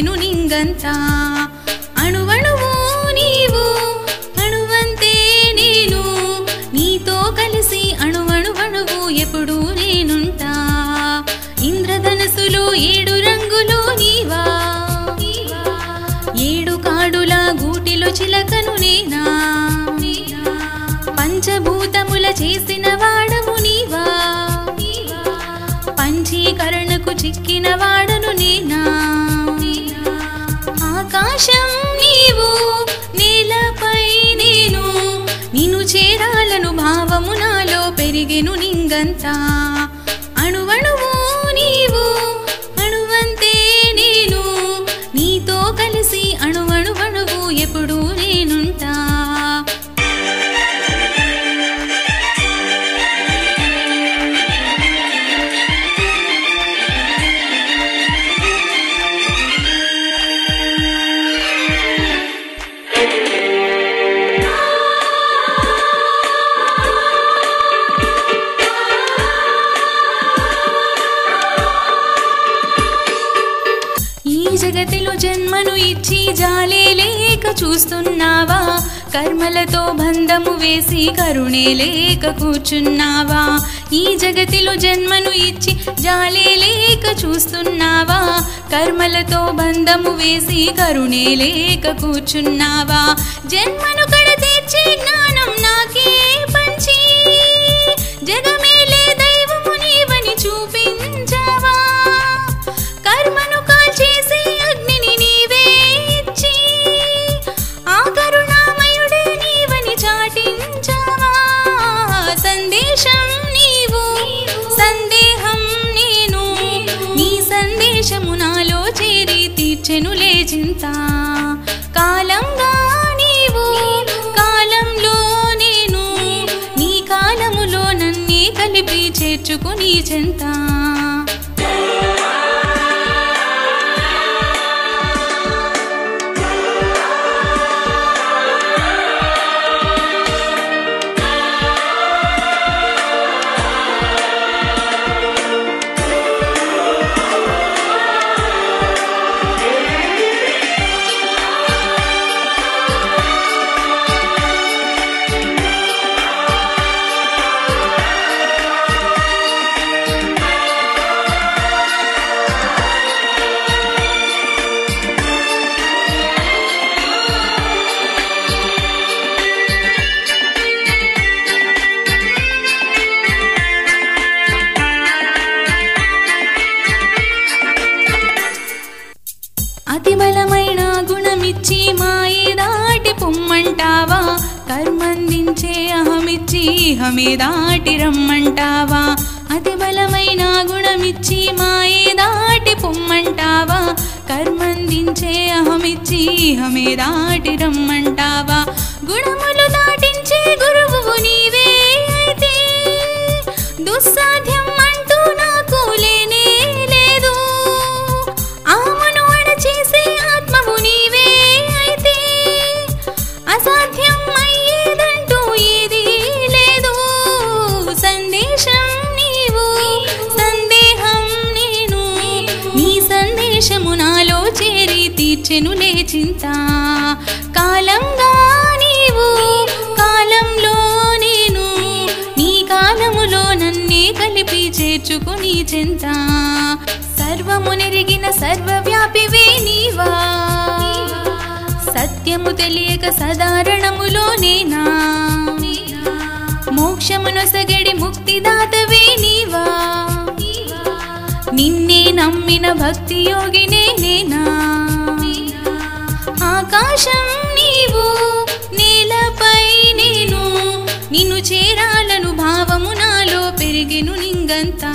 నింగంతా. అణువణువు నీవు అణువంతే నేను. నీతో కలిసి అణువణువణువు ఎప్పుడు నేనుంటా. ఇంద్రధనసులు ఏడు రంగులు నీవా. ఏడు కాడుల గూటిలో చిలకను నేనా. పంచభూతముల చేసిన వాడము నీవా. పంచీకరణకు చిక్కిన వాడను నాలో పెరిగెను నింగంతా అణువణువు నీవు అణువంతే నేను నీతో కలిసి అణువణువణువు ఎప్పుడు జన్మను ఇచ్చి జాలే లేక చూస్తున్నావా? కర్మలతో బంధము వేసి కరుణే లేక కూర్చున్నావా? ఈ జగతిలో జన్మను ఇచ్చి జాలే లేక చూస్తున్నావా? కర్మలతో బంధము వేసి కరుణే లేక కూర్చున్నావా? జన్మను కాలంగా నీవు కాలంలో నేను నీ కాలములో నన్నే కలిపి చేర్చుకుని చెంత. రమ్మంటావా కర్మందించే అహమిచ్చి ఇహమే దాటి రమ్మంటావా? అతి బలమైన గుణమిచ్చి మాయే దాటి పొమ్మంటావా? కర్మందించే అహమిచ్చి ఇహమే దాటి రమ్మంటావా? గుణములు దాటించే గురువు నీవే అయితే దుస్సాధ్య చేరి లేచింత కాలంగా నీవు కాలంలో నేను నీ కాలములో నన్నే కలిపి చేర్చుకుని చెంత. సర్వము నెరిగిన సర్వవ్యాపివే నీవా. సత్యము తెలియక సాధారణములో నేనా. మోక్షమునొసగడి ముక్తిదాతవే నీవా. నిన్నే నమ్మిన భక్తి యోగినే నేనా. ఆకాశం నీవు నేలపై నేను నిన్ను చేరాలను భావము నాలో పెరిగిను నింగంతా.